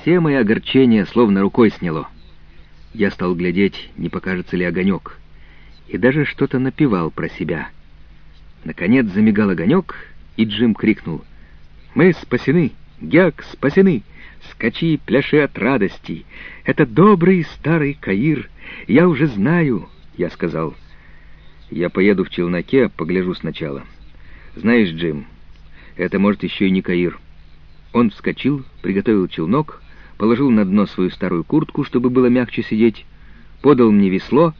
Все мои огорчения словно рукой сняло. Я стал глядеть, не покажется ли огонек, и даже что-то напевал про себя. Наконец замигал огонек, и Джим крикнул. «Мы спасены! Гек спасены! Скачи, пляши от радости! Это добрый старый Каир! Я уже знаю!» — я сказал. «Я поеду в челноке, погляжу сначала. Знаешь, Джим, это может еще и не Каир». Он вскочил, приготовил челнок, положил на дно свою старую куртку, чтобы было мягче сидеть, подал мне весло,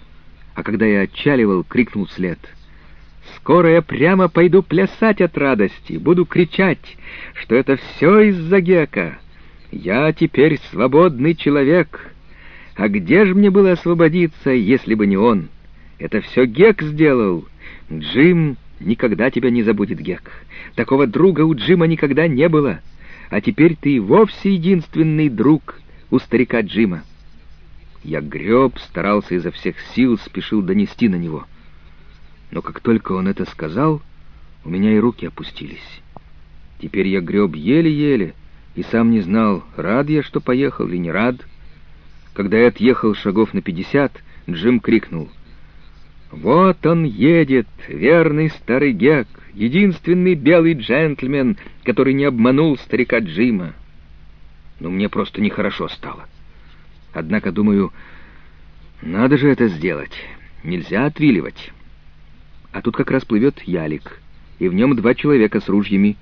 а когда я отчаливал, крикнул вслед. «Скоро я прямо пойду плясать от радости, буду кричать, что это все из-за Гека. Я теперь свободный человек. А где же мне было освободиться, если бы не он? Это все Гек сделал. Джим никогда тебя не забудет, Гек. Такого друга у Джима никогда не было» а теперь ты вовсе единственный друг у старика Джима. Я греб, старался изо всех сил, спешил донести на него. Но как только он это сказал, у меня и руки опустились. Теперь я греб еле-еле, и сам не знал, рад я, что поехал или не рад. Когда я отъехал шагов на пятьдесят, Джим крикнул. «Вот он едет, верный старый Гек, единственный белый джентльмен, который не обманул старика Джима. Но мне просто нехорошо стало. Однако, думаю, надо же это сделать, нельзя отвиливать. А тут как раз плывет ялик, и в нем два человека с ружьями.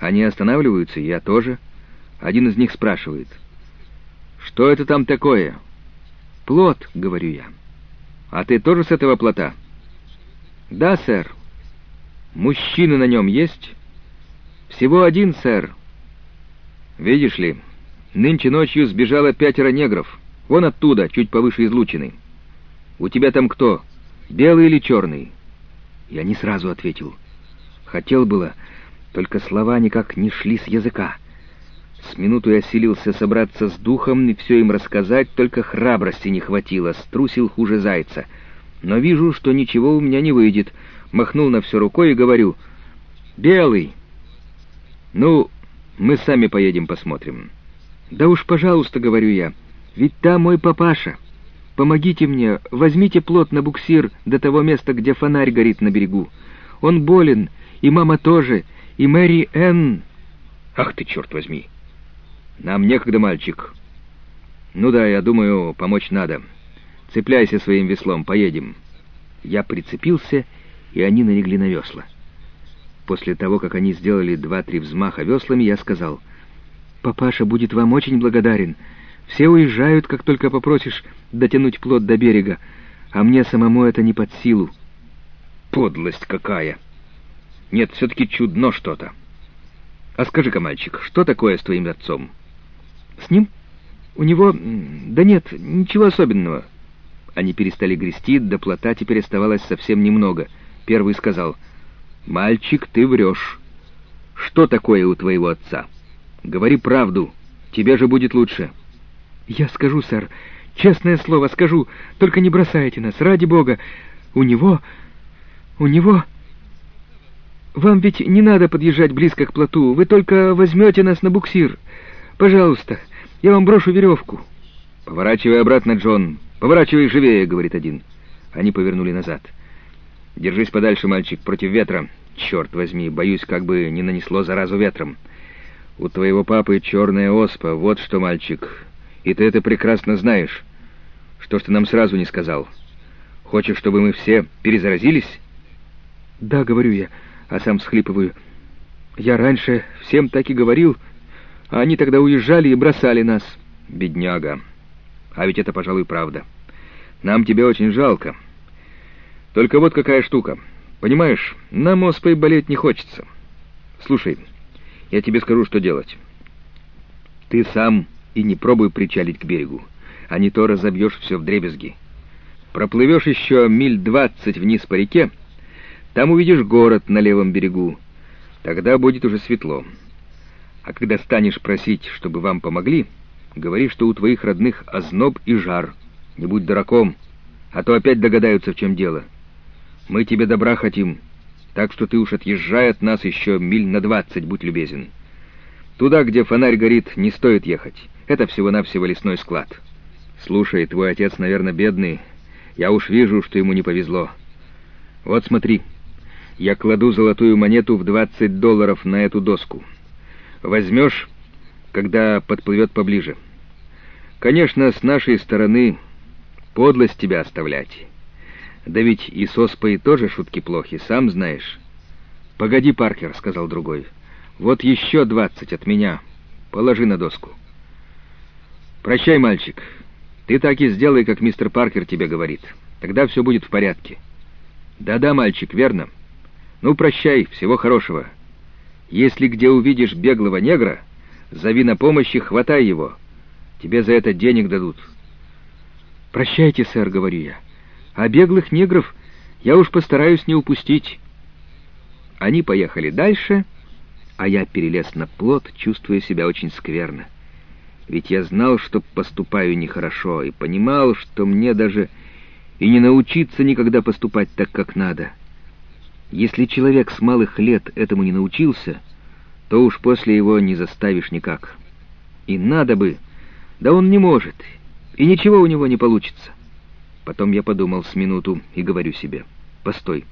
Они останавливаются, и я тоже. Один из них спрашивает, «Что это там такое?» «Плот», — говорю я. «А ты тоже с этого плота?» «Да, сэр». «Мужчины на нем есть?» «Всего один, сэр». «Видишь ли, нынче ночью сбежало пятеро негров. Вон оттуда, чуть повыше излучины. У тебя там кто, белый или черный?» Я не сразу ответил. Хотел было, только слова никак не шли с языка. С минуту я силился собраться с духом и все им рассказать, только храбрости не хватило, струсил хуже зайца. Но вижу, что ничего у меня не выйдет. Махнул на все рукой и говорю, «Белый!» «Ну, мы сами поедем посмотрим». «Да уж, пожалуйста, — говорю я, — ведь там мой папаша. Помогите мне, возьмите плот на буксир до того места, где фонарь горит на берегу. Он болен, и мама тоже, и Мэри Энн...» «Ах ты, черт возьми!» «Нам некогда, мальчик». «Ну да, я думаю, помочь надо. Цепляйся своим веслом, поедем». Я прицепился, и они налегли на весла. После того, как они сделали два-три взмаха веслами, я сказал, «Папаша будет вам очень благодарен. Все уезжают, как только попросишь дотянуть плод до берега, а мне самому это не под силу». «Подлость какая! Нет, все-таки чудно что-то. А скажи-ка, мальчик, что такое с твоим отцом?» «С ним? У него... Да нет, ничего особенного». Они перестали грести, до плота теперь оставалось совсем немного. Первый сказал, «Мальчик, ты врешь. Что такое у твоего отца? Говори правду, тебе же будет лучше». «Я скажу, сэр, честное слово скажу, только не бросайте нас, ради бога. У него... у него...» «Вам ведь не надо подъезжать близко к плоту, вы только возьмете нас на буксир. Пожалуйста, я вам брошу веревку». «Поворачивай обратно, Джон. Поворачивай живее», — говорит один. Они повернули назад. «Держись подальше, мальчик, против ветра. Черт возьми, боюсь, как бы не нанесло заразу ветром. У твоего папы черная оспа, вот что, мальчик. И ты это прекрасно знаешь. Что ж ты нам сразу не сказал? Хочешь, чтобы мы все перезаразились?» «Да, — говорю я, а сам схлипываю. Я раньше всем так и говорил, а они тогда уезжали и бросали нас. Бедняга. А ведь это, пожалуй, правда. Нам тебя очень жалко. Только вот какая штука. Понимаешь, нам оспой болеть не хочется. Слушай, я тебе скажу, что делать. Ты сам и не пробуй причалить к берегу, а не то разобьешь все в дребезги. Проплывешь еще миль двадцать вниз по реке, там увидишь город на левом берегу. Тогда будет уже светло. А когда станешь просить, чтобы вам помогли, говори, что у твоих родных озноб и жар. Не будь дураком, а то опять догадаются, в чем дело. Мы тебе добра хотим, так что ты уж отъезжай от нас еще миль на двадцать, будь любезен. Туда, где фонарь горит, не стоит ехать. Это всего-навсего лесной склад. Слушай, твой отец, наверное, бедный. Я уж вижу, что ему не повезло. Вот смотри, я кладу золотую монету в 20 долларов на эту доску. Возьмешь, когда подплывет поближе. Конечно, с нашей стороны подлость тебя оставлять. Да ведь и с оспой тоже шутки плохи, сам знаешь. «Погоди, Паркер», — сказал другой. «Вот еще двадцать от меня. Положи на доску». «Прощай, мальчик. Ты так и сделай, как мистер Паркер тебе говорит. Тогда все будет в порядке». «Да-да, мальчик, верно. Ну, прощай, всего хорошего. Если где увидишь беглого негра, зови на помощь и хватай его. Тебе за это денег дадут». «Прощайте, сэр», — говорю я. «А беглых негров я уж постараюсь не упустить». Они поехали дальше, а я перелез на плот, чувствуя себя очень скверно. Ведь я знал, что поступаю нехорошо, и понимал, что мне даже и не научиться никогда поступать так, как надо. Если человек с малых лет этому не научился, то уж после его не заставишь никак. И надо бы, да он не может, и ничего у него не получится. Потом я подумал с минуту и говорю себе, «Постой,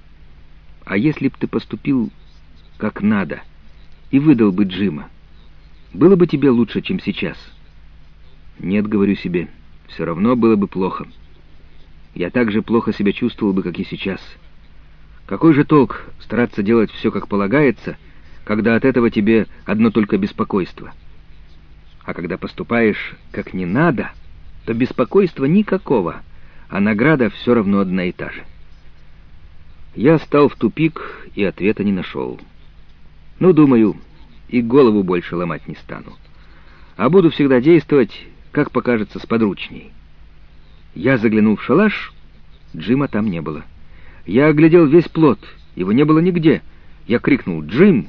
а если б ты поступил как надо и выдал бы Джима, было бы тебе лучше, чем сейчас? Нет, говорю себе, все равно было бы плохо. Я так же плохо себя чувствовал бы, как и сейчас. Какой же толк стараться делать все, как полагается, когда от этого тебе одно только беспокойство? А когда поступаешь как не надо, то беспокойства никакого, а награда все равно одна и та же. Я стал в тупик и ответа не нашел. Ну, думаю, и голову больше ломать не стану. А буду всегда действовать, как покажется сподручней. Я заглянул в шалаш, Джима там не было. Я оглядел весь плод, его не было нигде. Я крикнул «Джим!»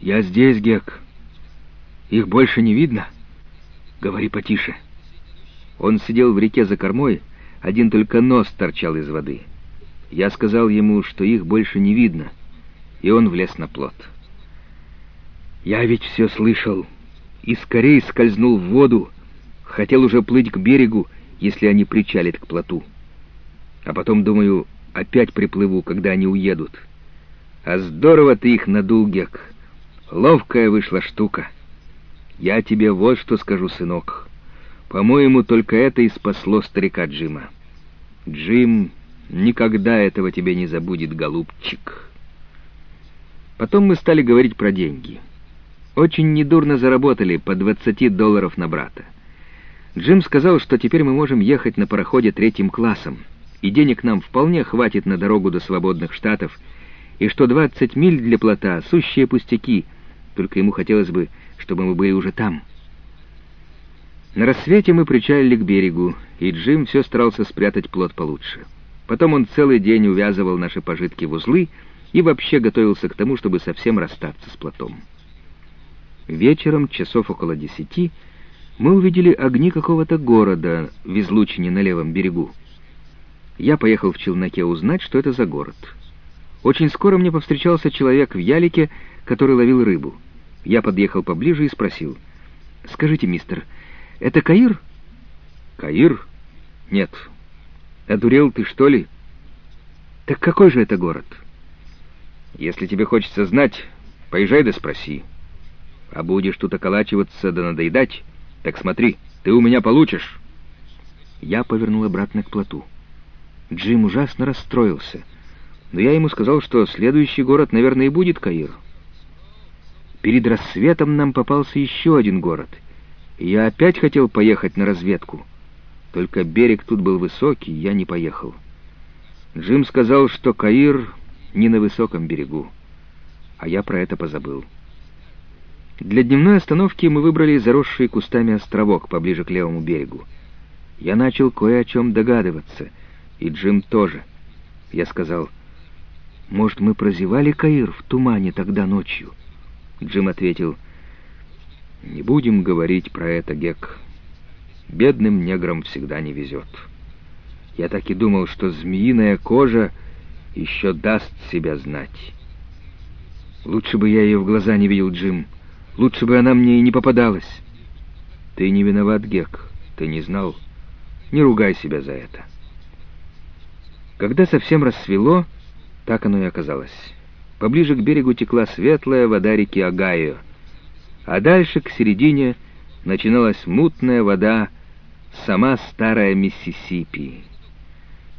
«Я здесь, Гек. Их больше не видно?» «Говори потише». Он сидел в реке за кормой, один только нос торчал из воды. Я сказал ему, что их больше не видно, и он влез на плот. Я ведь все слышал, и скорее скользнул в воду, хотел уже плыть к берегу, если они причалят к плоту. А потом, думаю, опять приплыву, когда они уедут. А здорово ты их надул, Гек. Ловкая вышла штука. Я тебе вот что скажу, сынок. По-моему, только это и спасло старика Джима. Джим Никогда этого тебе не забудет, голубчик. Потом мы стали говорить про деньги. Очень недурно заработали по 20 долларов на брата. Джим сказал, что теперь мы можем ехать на пароходе третьим классом, и денег нам вполне хватит на дорогу до свободных штатов, и что 20 миль для плота — сущие пустяки, только ему хотелось бы, чтобы мы были уже там. На рассвете мы причалили к берегу, и Джим все старался спрятать плот получше. Потом он целый день увязывал наши пожитки в узлы и вообще готовился к тому, чтобы совсем расстаться с плотом. Вечером, часов около десяти, мы увидели огни какого-то города в излучине на левом берегу. Я поехал в челноке узнать, что это за город. Очень скоро мне повстречался человек в ялике, который ловил рыбу. Я подъехал поближе и спросил. «Скажите, мистер, это Каир?» «Каир? Нет, Одурел ты, что ли? Так какой же это город? Если тебе хочется знать, поезжай да спроси. А будешь тут околачиваться да надоедать, так смотри, ты у меня получишь. Я повернул обратно к плоту. Джим ужасно расстроился, но я ему сказал, что следующий город, наверное, и будет Каир. Перед рассветом нам попался еще один город, я опять хотел поехать на разведку — только берег тут был высокий, я не поехал. Джим сказал, что Каир не на высоком берегу, а я про это позабыл. Для дневной остановки мы выбрали заросший кустами островок поближе к левому берегу. Я начал кое о чем догадываться, и Джим тоже. Я сказал, «Может, мы прозевали Каир в тумане тогда ночью?» Джим ответил, «Не будем говорить про это, Гек. Бедным неграм всегда не везет. Я так и думал, что змеиная кожа еще даст себя знать. Лучше бы я ее в глаза не видел, Джим. Лучше бы она мне и не попадалась. Ты не виноват, Гек, ты не знал. Не ругай себя за это. Когда совсем рассвело, так оно и оказалось. Поближе к берегу текла светлая вода реки Огайо, а дальше, к середине, начиналась мутная вода, сама старая Миссисипи.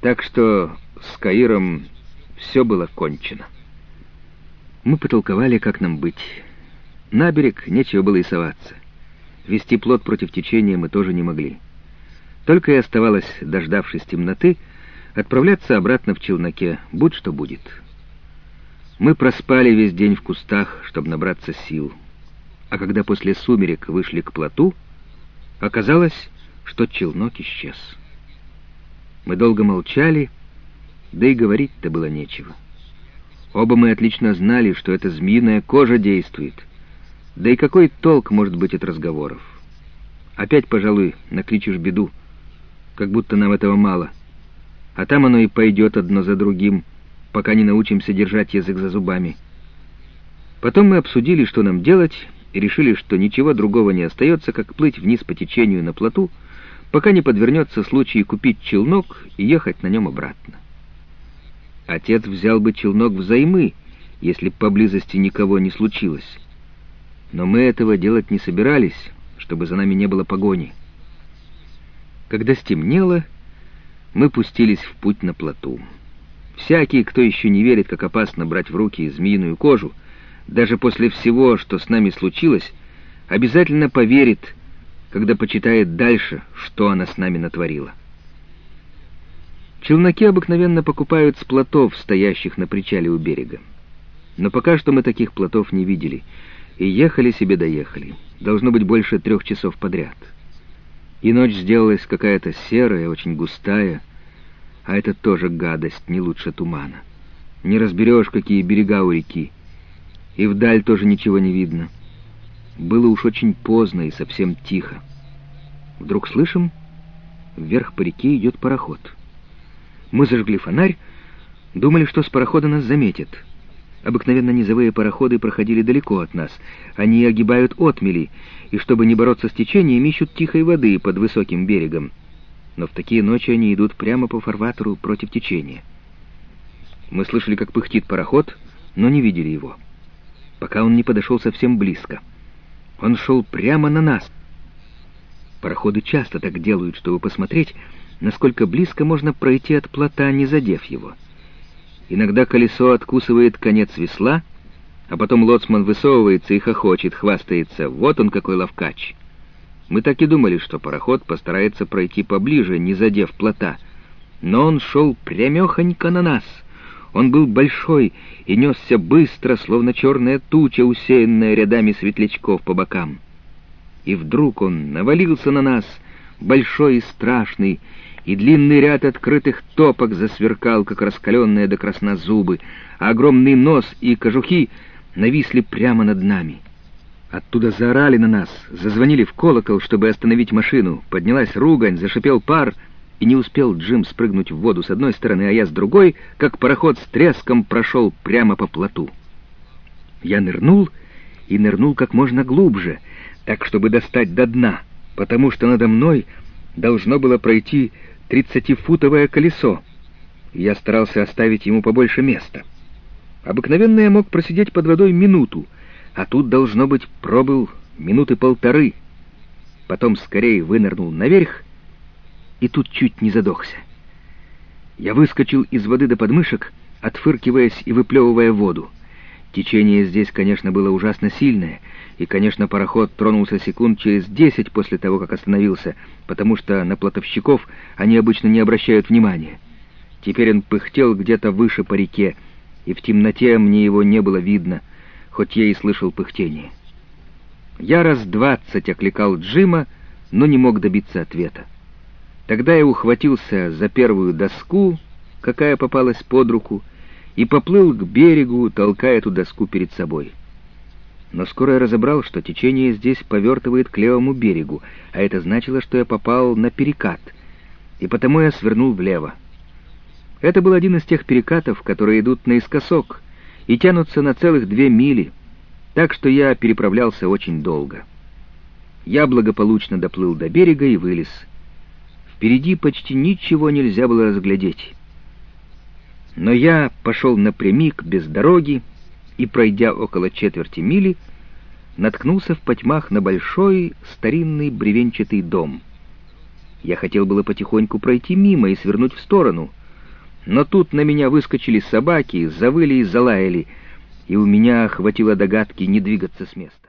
Так что с Каиром все было кончено. Мы потолковали, как нам быть. На берег нечего было и соваться. Вести плот против течения мы тоже не могли. Только и оставалось, дождавшись темноты, отправляться обратно в челноке, будь что будет. Мы проспали весь день в кустах, чтобы набраться сил. А когда после сумерек вышли к плоту, оказалось, что челнок исчез. Мы долго молчали, да и говорить-то было нечего. Оба мы отлично знали, что эта змеиная кожа действует. Да и какой толк может быть от разговоров? Опять, пожалуй, накличешь беду, как будто нам этого мало. А там оно и пойдет одно за другим, пока не научимся держать язык за зубами. Потом мы обсудили, что нам делать, и решили, что ничего другого не остается, как плыть вниз по течению на плоту, пока не подвернется случай купить челнок и ехать на нем обратно. Отец взял бы челнок взаймы, если поблизости никого не случилось. Но мы этого делать не собирались, чтобы за нами не было погони. Когда стемнело, мы пустились в путь на плоту. Всякий, кто еще не верит, как опасно брать в руки змеиную кожу, даже после всего, что с нами случилось, обязательно поверит, когда почитает дальше, что она с нами натворила. Челноки обыкновенно покупают с плотов, стоящих на причале у берега. Но пока что мы таких плотов не видели, и ехали себе доехали. Должно быть больше трех часов подряд. И ночь сделалась какая-то серая, очень густая, а это тоже гадость, не лучше тумана. Не разберешь, какие берега у реки, и вдаль тоже ничего не видно. Было уж очень поздно и совсем тихо. Вдруг слышим, вверх по реке идет пароход. Мы зажгли фонарь, думали, что с парохода нас заметят. Обыкновенно низовые пароходы проходили далеко от нас. Они огибают отмели, и чтобы не бороться с течением, ищут тихой воды под высоким берегом. Но в такие ночи они идут прямо по фарватеру против течения. Мы слышали, как пыхтит пароход, но не видели его пока он не подошел совсем близко. Он шел прямо на нас. Пароходы часто так делают, чтобы посмотреть, насколько близко можно пройти от плота, не задев его. Иногда колесо откусывает конец весла, а потом лоцман высовывается и хохочет, хвастается. Вот он какой ловкач. Мы так и думали, что пароход постарается пройти поближе, не задев плота. Но он шел прямехонько на нас — он был большой и несся быстро, словно черная туча, усеянная рядами светлячков по бокам. И вдруг он навалился на нас, большой и страшный, и длинный ряд открытых топок засверкал, как раскаленные до красна зубы, а огромный нос и кожухи нависли прямо над нами. Оттуда заорали на нас, зазвонили в колокол, чтобы остановить машину, поднялась ругань, зашипел пар — и не успел Джим спрыгнуть в воду с одной стороны, а я с другой, как пароход с треском прошел прямо по плоту. Я нырнул и нырнул как можно глубже, так, чтобы достать до дна, потому что надо мной должно было пройти тридцатифутовое колесо. Я старался оставить ему побольше места. Обыкновенно я мог просидеть под водой минуту, а тут, должно быть, пробыл минуты полторы. Потом скорее вынырнул наверх и тут чуть не задохся. Я выскочил из воды до подмышек, отфыркиваясь и выплевывая воду. Течение здесь, конечно, было ужасно сильное, и, конечно, пароход тронулся секунд через десять после того, как остановился, потому что на плотовщиков они обычно не обращают внимания. Теперь он пыхтел где-то выше по реке, и в темноте мне его не было видно, хоть я и слышал пыхтение. Я раз двадцать окликал Джима, но не мог добиться ответа. Тогда я ухватился за первую доску, какая попалась под руку, и поплыл к берегу, толкая эту доску перед собой. Но скоро я разобрал, что течение здесь повертывает к левому берегу, а это значило, что я попал на перекат, и потому я свернул влево. Это был один из тех перекатов, которые идут наискосок и тянутся на целых две мили. так что я переправлялся очень долго. Я благополучно доплыл до берега и вылез. Впереди почти ничего нельзя было разглядеть. Но я пошел напрямик, без дороги, и, пройдя около четверти мили, наткнулся в потьмах на большой старинный бревенчатый дом. Я хотел было потихоньку пройти мимо и свернуть в сторону, но тут на меня выскочили собаки, завыли и залаяли, и у меня хватило догадки не двигаться с места.